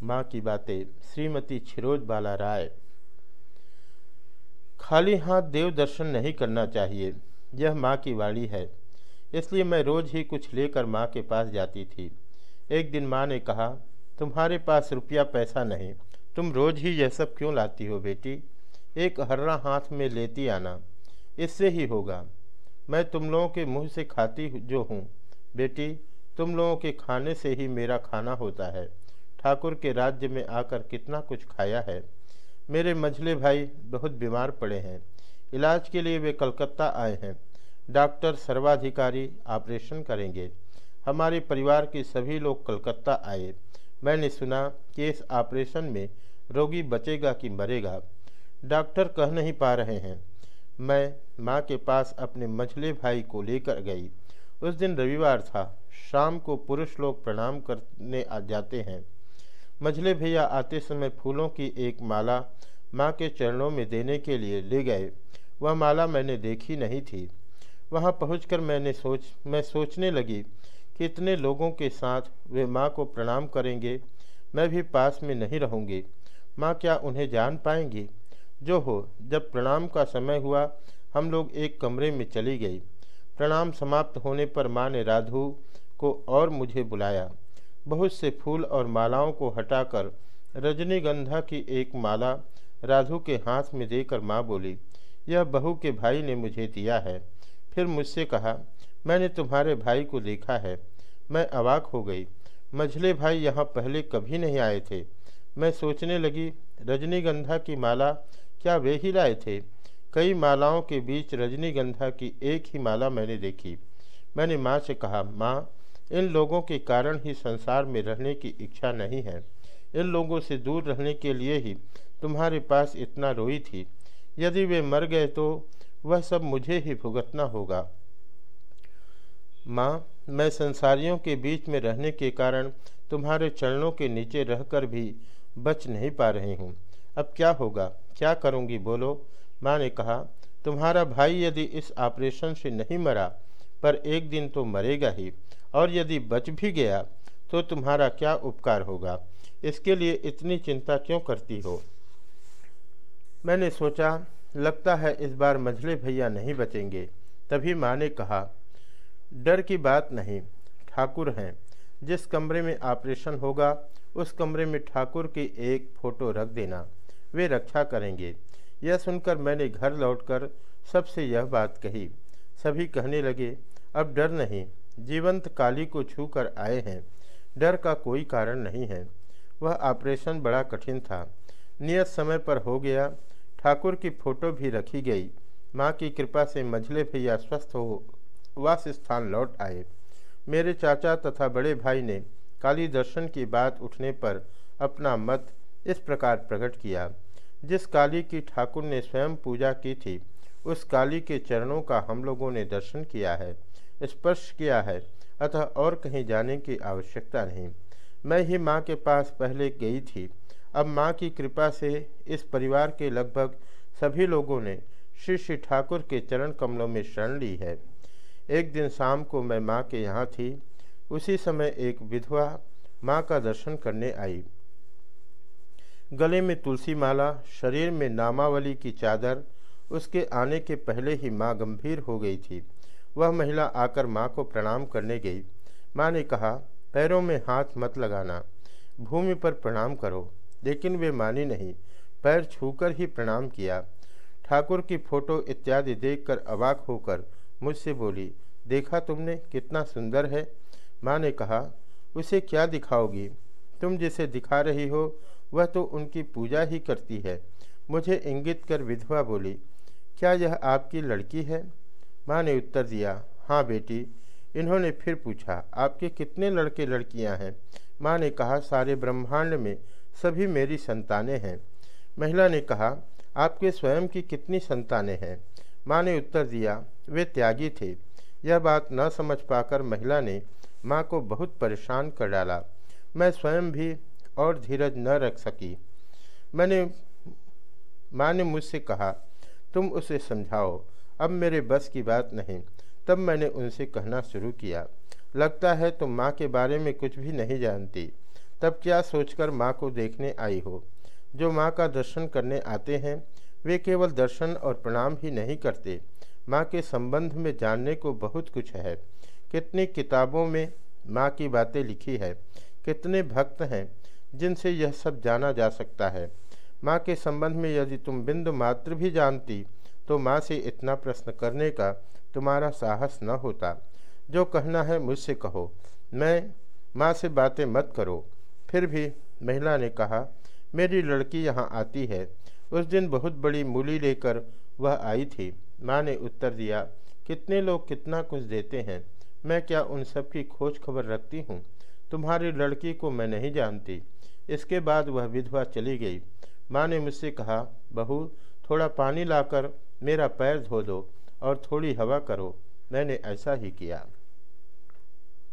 माँ की बातें। श्रीमती छिरोज बाला राय, खाली हाथ देव दर्शन नहीं करना चाहिए। यह माँ की वाणी है। इसलिए मैं रोज़ ही कुछ लेकर माँ के पास जाती थी। एक दिन माँ ने कहा, तुम्हारे पास रुपया पैसा नहीं। तुम रोज़ ही यह सब क्यों लाती हो बेटी? एक हर्रा हाथ में लेती आना। इससे ही होगा। मैं तुम लोगों के मुँह से खाती जो हूँ। बेटी, तुम लोगों के खाने से ही मेरा खाना होता है। ठाकुर के राज्य में आकर कितना कुछ खाया है। मेरे मझले भाई बहुत बीमार पड़े हैं। इलाज के लिए वे कलकत्ता आए हैं। डॉक्टर सर्वाधिकारी ऑपरेशन करेंगे। हमारे परिवार के सभी लोग कलकत्ता आए। मैंने सुना कि इस ऑपरेशन में रोगी बचेगा कि मरेगा। डॉक्टर कह नहीं पा रहे हैं। मैं माँ के पास अपने मझले भाई को लेकर गई। उस दिन रविवार था। शाम को पुरुष लोग प्रणाम करने आ जाते हैं। मझले भैया आते समय फूलों की एक माला माँ के चरणों में देने के लिए ले गए। वह माला मैंने देखी नहीं थी। वहाँ पहुंचकर मैंने सोच, मैं सोचने लगी कि इतने लोगों के साथ वे माँ को प्रणाम करेंगे, मैं भी पास में नहीं रहूँगी। माँ क्या उन्हें जान पाएँगी? जो हो, जब प्रणाम का समय हुआ, हम लोग एक कमरे में चली गई। प्रणाम समाप्त होने पर माँ ने राधु को और मुझे बुलाया। बहुत से फूल और मालाओं को हटाकर रजनीगंधा की एक माला राधु के हाथ में देकर माँ बोली, यह बहू के भाई ने मुझे दिया है। फिर मुझसे कहा, मैंने तुम्हारे भाई को देखा है। मैं अवाक हो गई। मझले भाई यहाँ पहले कभी नहीं आए थे। मैं सोचने लगी, रजनीगंधा की माला क्या वे ही लाए थे? कई मालाओं के बीच रजनीगंधा की एक ही माला मैंने देखी। मैंने माँ से कहा, माँ इन लोगों के कारण ही संसार में रहने की इच्छा नहीं है। इन लोगों से दूर रहने के लिए ही तुम्हारे पास इतना रोई थी। यदि वे मर गए तो वह सब मुझे ही भुगतना होगा। माँ, मैं संसारियों के बीच में रहने के कारण तुम्हारे चरणों के नीचे रहकर भी बच नहीं पा रही हूँ। अब क्या होगा? क्या करूँगी बोलो। माँ ने कहा, तुम्हारा भाई यदि इस ऑपरेशन से नहीं मरा, पर एक दिन तो मरेगा ही। और यदि बच भी गया तो तुम्हारा क्या उपकार होगा? इसके लिए इतनी चिंता क्यों करती हो? मैंने सोचा, लगता है इस बार मझले भैया नहीं बचेंगे। तभी माँ ने कहा, डर की बात नहीं, ठाकुर हैं। जिस कमरे में ऑपरेशन होगा, उस कमरे में ठाकुर की एक फ़ोटो रख देना। वे रक्षा करेंगे। यह सुनकर मैंने घर लौटकर सबसे यह बात कही। सभी कहने लगे, अब डर नहीं जीवंत काली को छू कर आए हैं। डर का कोई कारण नहीं है। वह ऑपरेशन बड़ा कठिन था। नियत समय पर हो गया। ठाकुर की फ़ोटो भी रखी गई। माँ की कृपा से मझले भैया स्वस्थ हो, वास स्थान लौट आए। मेरे चाचा तथा बड़े भाई ने काली दर्शन की बात उठने पर अपना मत इस प्रकार प्रकट किया। जिस काली की ठाकुर ने स्वयं पूजा की थी, उस काली के चरणों का हम लोगों ने दर्शन किया है। स्पर्श किया है, अतः और कहीं जाने की आवश्यकता नहीं। मैं ही माँ के पास पहले गई थी। अब माँ की कृपा से इस परिवार के लगभग सभी लोगों ने श्री श्री ठाकुर के चरण कमलों में शरण ली है। एक दिन शाम को मैं माँ के यहाँ थी। उसी समय एक विधवा माँ का दर्शन करने आई। गले में तुलसी माला, शरीर में नामावली की चादर, उसके आने के पहले ही माँ गंभीर हो गई थी। वह महिला आकर माँ को प्रणाम करने गई। माँ ने कहा, पैरों में हाथ मत लगाना, भूमि पर प्रणाम करो। लेकिन वे मानी नहीं, पैर छूकर ही प्रणाम किया। ठाकुर की फ़ोटो इत्यादि देखकर अवाक होकर मुझसे बोली, देखा तुमने, कितना सुंदर है। माँ ने कहा, उसे क्या दिखाओगी? तुम जिसे दिखा रही हो, वह तो उनकी पूजा ही करती है। मुझे इंगित कर विधवा बोली, क्या यह आपकी लड़की है? माँ ने उत्तर दिया हाँ बेटी। इन्होंने फिर पूछा, आपके कितने लड़के लड़कियाँ हैं? माँ ने कहा, सारे ब्रह्मांड में सभी मेरी संतानें हैं। महिला ने कहा, आपके स्वयं की कितनी संतानें हैं? माँ ने उत्तर दिया, वे त्यागी थे। यह बात न समझ पाकर महिला ने माँ को बहुत परेशान कर डाला। मैं स्वयं भी और धीरज न रख सकी। मैंने, माँ ने मुझसे कहा, तुम उसे समझाओ। अब मेरे बस की बात नहीं। तब मैंने उनसे कहना शुरू किया। लगता है तुम माँ के बारे में कुछ भी नहीं जानती। तब क्या सोचकर माँ को देखने आई हो? जो माँ का दर्शन करने आते हैं, वे केवल दर्शन और प्रणाम ही नहीं करते। माँ के संबंध में जानने को बहुत कुछ है। कितनी किताबों में माँ की बातें लिखी है। कितने भक्त हैं, जिनसे यह सब जाना जा सकता है। माँ के संबंध में यदि तुम बिंदु मात्र भी जानती तो माँ से इतना प्रश्न करने का तुम्हारा साहस न होता। जो कहना है मुझसे कहो। मैं माँ से बातें मत करो। फिर भी महिला ने कहा, मेरी लड़की यहाँ आती है। उस दिन बहुत बड़ी मूली लेकर वह आई थी। माँ ने उत्तर दिया, कितने लोग कितना कुछ देते हैं। मैं क्या उन सब की खोज खबर रखती हूँ? तुम्हारी लड़की को मैं नहीं जानती इसके बाद वह विधवा चली गई। माँ ने मुझसे कहा, बहू, थोड़ा पानी लाकर मेरा पैर धो दो और थोड़ी हवा करो। मैंने ऐसा ही किया।